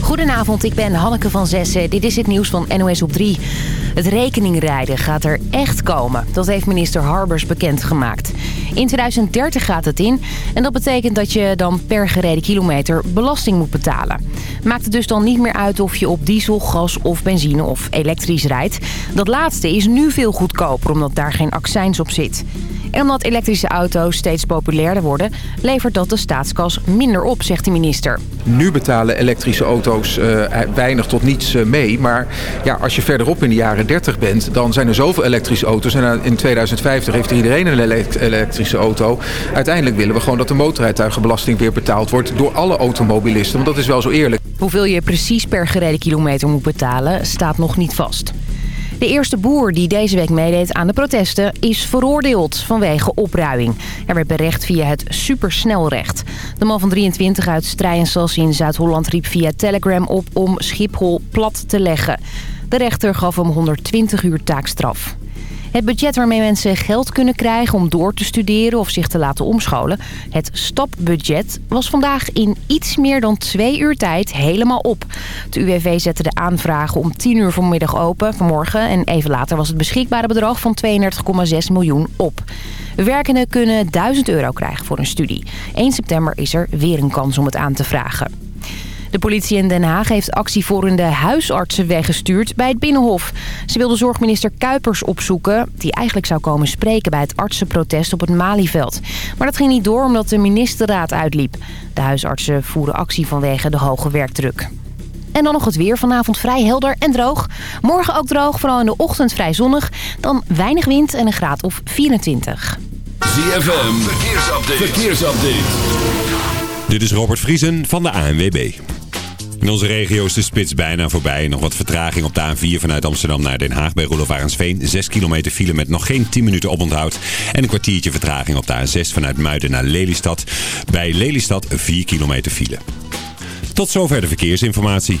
Goedenavond, ik ben Hanneke van Zessen. Dit is het nieuws van NOS op 3. Het rekeningrijden gaat er echt komen. Dat heeft minister Harbers bekendgemaakt. In 2030 gaat het in. En dat betekent dat je dan per gereden kilometer belasting moet betalen. Maakt het dus dan niet meer uit of je op diesel, gas of benzine of elektrisch rijdt. Dat laatste is nu veel goedkoper omdat daar geen accijns op zit. En omdat elektrische auto's steeds populairder worden... levert dat de staatskas minder op, zegt de minister. Nu betalen elektrische auto's uh, weinig tot niets uh, mee. Maar ja, als je verderop in de jaren 30 bent... dan zijn er zoveel elektrische auto's. En in 2050 heeft er iedereen een elektrische auto. Uiteindelijk willen we gewoon dat de motorrijtuigenbelasting weer betaald wordt... door alle automobilisten, want dat is wel zo eerlijk. Hoeveel je precies per gereden kilometer moet betalen, staat nog niet vast. De eerste boer die deze week meedeed aan de protesten is veroordeeld vanwege opruiing. Er werd berecht via het supersnelrecht. De man van 23 uit Strijensas in Zuid-Holland riep via Telegram op om Schiphol plat te leggen. De rechter gaf hem 120 uur taakstraf. Het budget waarmee mensen geld kunnen krijgen om door te studeren of zich te laten omscholen... het stapbudget was vandaag in iets meer dan twee uur tijd helemaal op. De UWV zette de aanvragen om 10 uur vanmiddag open, vanmorgen... en even later was het beschikbare bedrag van 32,6 miljoen op. Werkenden kunnen 1000 euro krijgen voor een studie. 1 september is er weer een kans om het aan te vragen. De politie in Den Haag heeft actievoerende huisartsen weggestuurd bij het Binnenhof. Ze wilde zorgminister Kuipers opzoeken, die eigenlijk zou komen spreken bij het artsenprotest op het Malieveld. Maar dat ging niet door omdat de ministerraad uitliep. De huisartsen voeren actie vanwege de hoge werkdruk. En dan nog het weer. Vanavond vrij helder en droog. Morgen ook droog, vooral in de ochtend vrij zonnig. Dan weinig wind en een graad of 24. ZFM, verkeersupdate. verkeersupdate. Dit is Robert Vriesen van de ANWB. In onze regio is de spits bijna voorbij. Nog wat vertraging op de A4 vanuit Amsterdam naar Den Haag bij Roelof Arendsveen. 6 kilometer file met nog geen 10 minuten oponthoud. En een kwartiertje vertraging op de A6 vanuit Muiden naar Lelystad. Bij Lelystad 4 kilometer file. Tot zover de verkeersinformatie.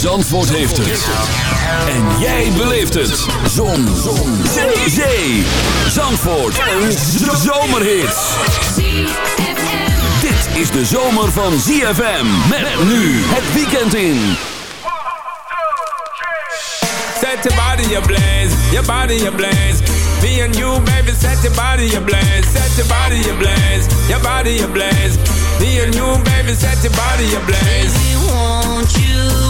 Zandvoort heeft het. En jij beleeft het. Zon. Zon. Zee. Zee. Zandvoort. Een zomerhit. Dit is de zomer van ZFM. Met nu het weekend in. Set your body ablaze, your body ablaze. Me and you, baby, set your body ablaze, set your body ablaze, your body ablaze. Me and you, baby, set your body ablaze. Baby, won't you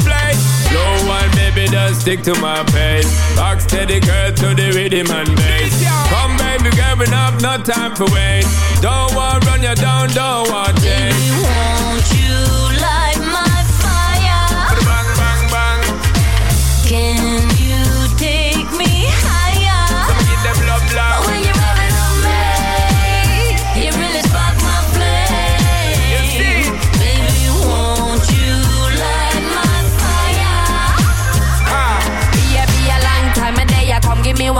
place. No one, baby, just stick to my pace. Rock steady, girl, to the rhythm and bass. Come, baby, girl, enough, no time for wait. Don't want run you down, don't want change.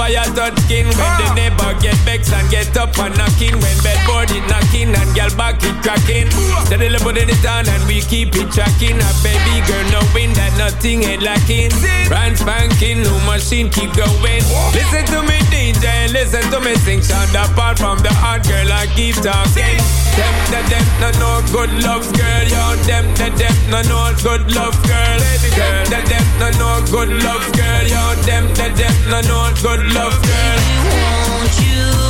fire touch skin When the neighbor get vexed and get up and knocking. When bedboard it knocking and girl back it the Steadily in it on and we keep it tracking. A baby girl knowing that nothing ain't lacking. Brand spanking, new machine keep going. Listen to me DJ, listen to me sing. Sound apart from the hard girl I keep talking. Them, the them, no no good love girl. Yo, them, the them, no no good love girl. Baby girl, the them, no no good love girl. Yo, them, the them, no no good love girl. Won't you?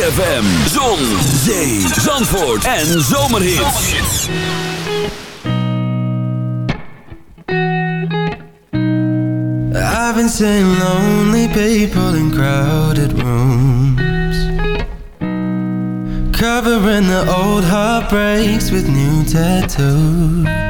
ZFM, Zon, Zee, Zandvoort en Zomerhits. I've been seeing lonely people in crowded rooms Covering the old heartbreaks with new tattoos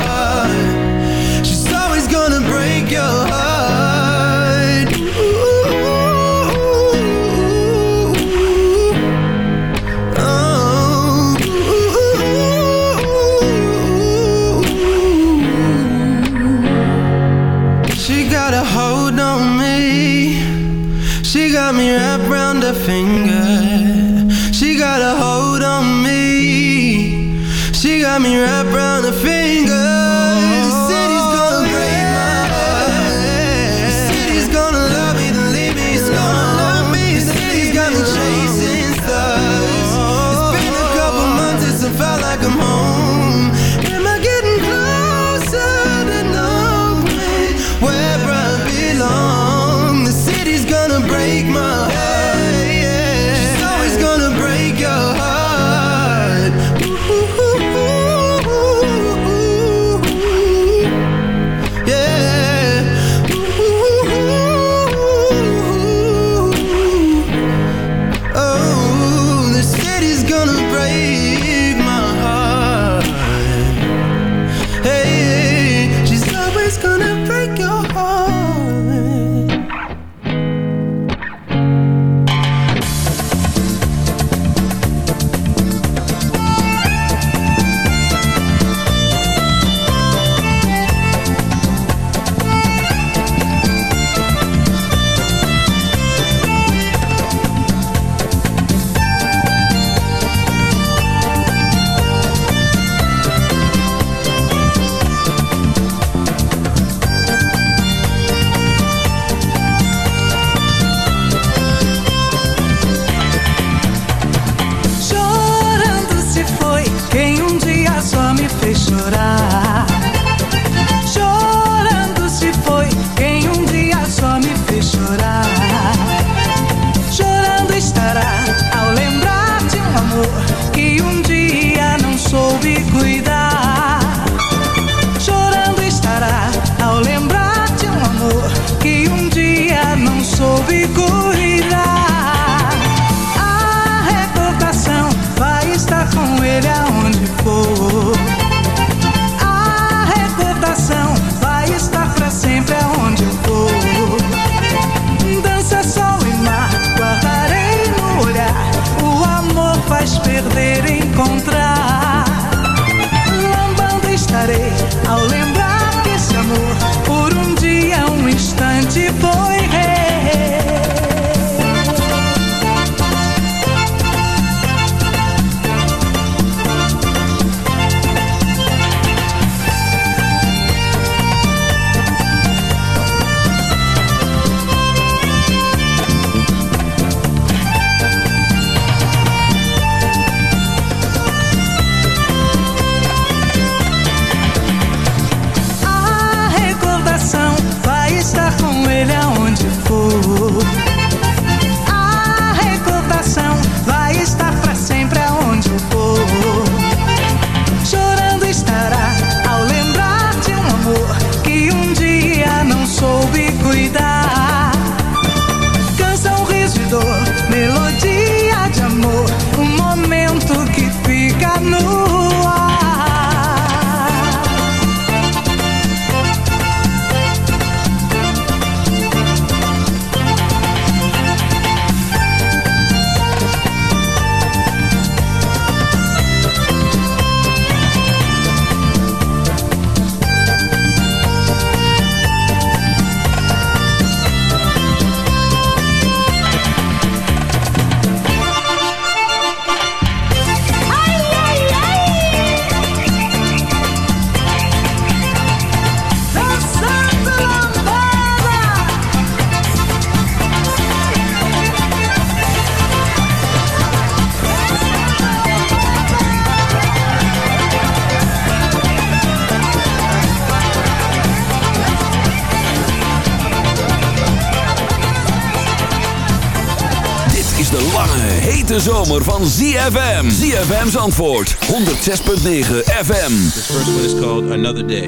ZFM. ZFM's antwoord 106.9 FM. This first one is called Another Day.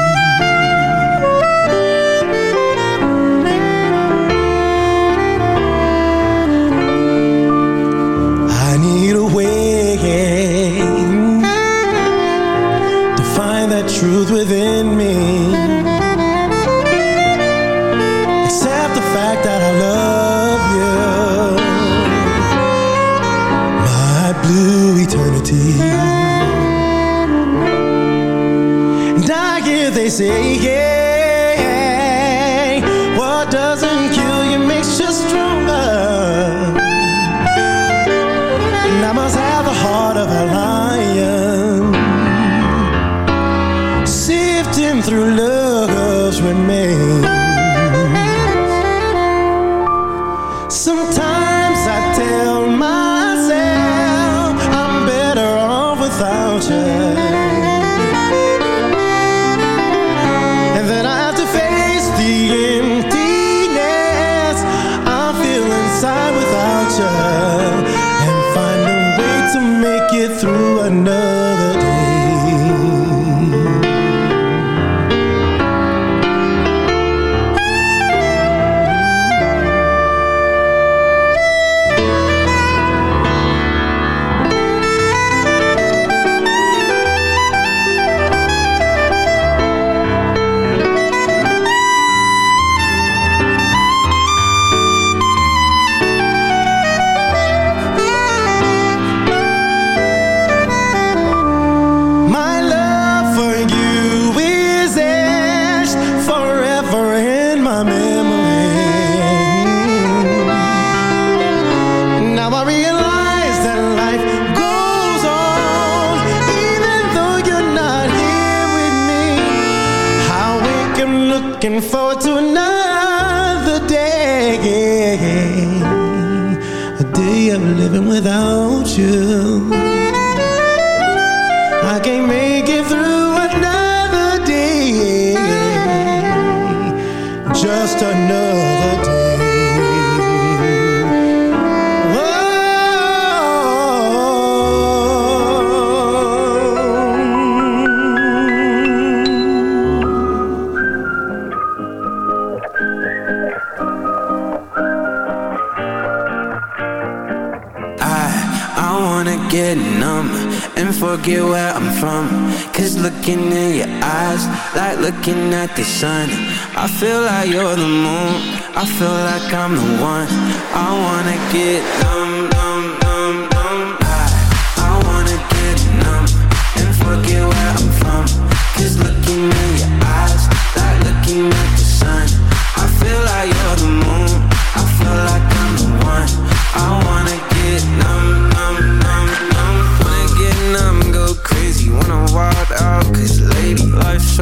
Sometimes from. Cause looking in your eyes, like looking at the sun. I feel like you're the moon, I feel like I'm the one. I wanna get numb, numb, numb, numb. I, I wanna get numb and forget where I'm from. Cause looking in your eyes, like looking at the sun. I feel like you're the moon,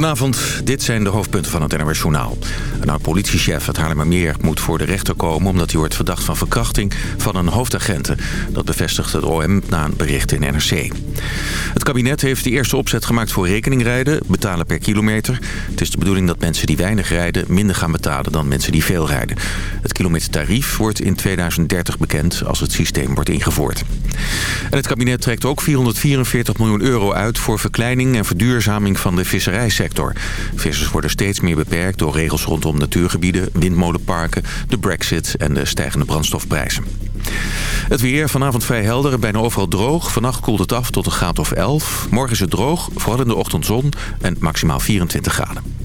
Goedenavond, dit zijn de hoofdpunten van het NRS Journaal. Een oud-politiechef uit Haarlemmermeer moet voor de rechter komen... omdat hij wordt verdacht van verkrachting van een hoofdagente. Dat bevestigt het OM na een bericht in NRC. Het kabinet heeft de eerste opzet gemaakt voor rekeningrijden, betalen per kilometer. Het is de bedoeling dat mensen die weinig rijden minder gaan betalen dan mensen die veel rijden. Het kilometertarief wordt in 2030 bekend als het systeem wordt ingevoerd. En het kabinet trekt ook 444 miljoen euro uit voor verkleining en verduurzaming van de visserijsector. Vissers worden steeds meer beperkt door regels rondom natuurgebieden, windmolenparken, de brexit en de stijgende brandstofprijzen. Het weer vanavond vrij helder bijna overal droog. Vannacht koelt het af tot een graad of 11. Morgen is het droog, vooral in de ochtend zon en maximaal 24 graden.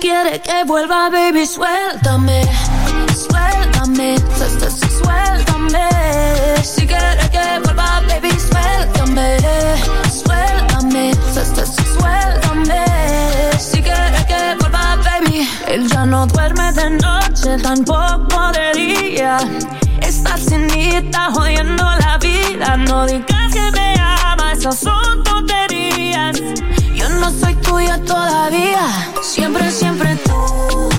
Si quieres que vuelva, baby, suéltame. Suéltame, su- su- su- suéltame. Si quieres que vuelva, baby, suéltame. Suéltame, su- su- su- suéltame. Si quieres que vuelva, baby. Él ya no duerme de noche, tampoco de día. Mí está jodiendo la vida. No digas que me amas, esas son tonterías. Yo no soy tuya todavía. Siempre, siempre tú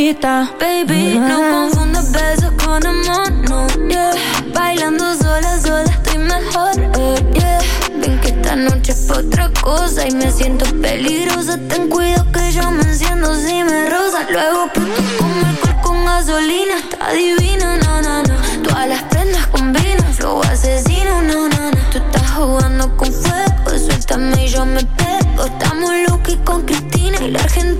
Baby, no confundas besos con amor, no, yeah. Bailando sola, sola estoy mejor, eh, yeah. Ven que esta noche es otra cosa y me siento peligrosa. Ten cuidado que yo me enciendo si me rosa. Luego puto como alcohol con gasolina, está divina, na, na, na. Todas las prendas combinan, flow asesino, na, na, na. Tú estás jugando con fuego, suéltame y yo me pego. Estamos Lucky con Cristina y la Argentina,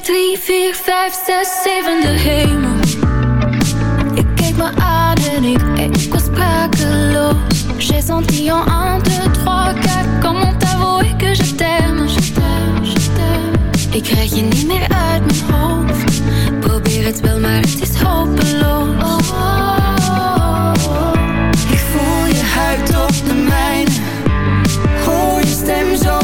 3, 4, 5, 6, 7, de hemel. Ik keek me aan en ik, eh, was sprakeloos. J'ai senti en 1, 2, 3, 4, comment t'avouer que je t'aime. Je t'aime, je t'aime. Ik krijg je niet meer uit mijn hoofd. Probeer het wel, maar het is hopeloos. Oh, oh, oh, ik voel je huid op de mijne. Hoor je stem zo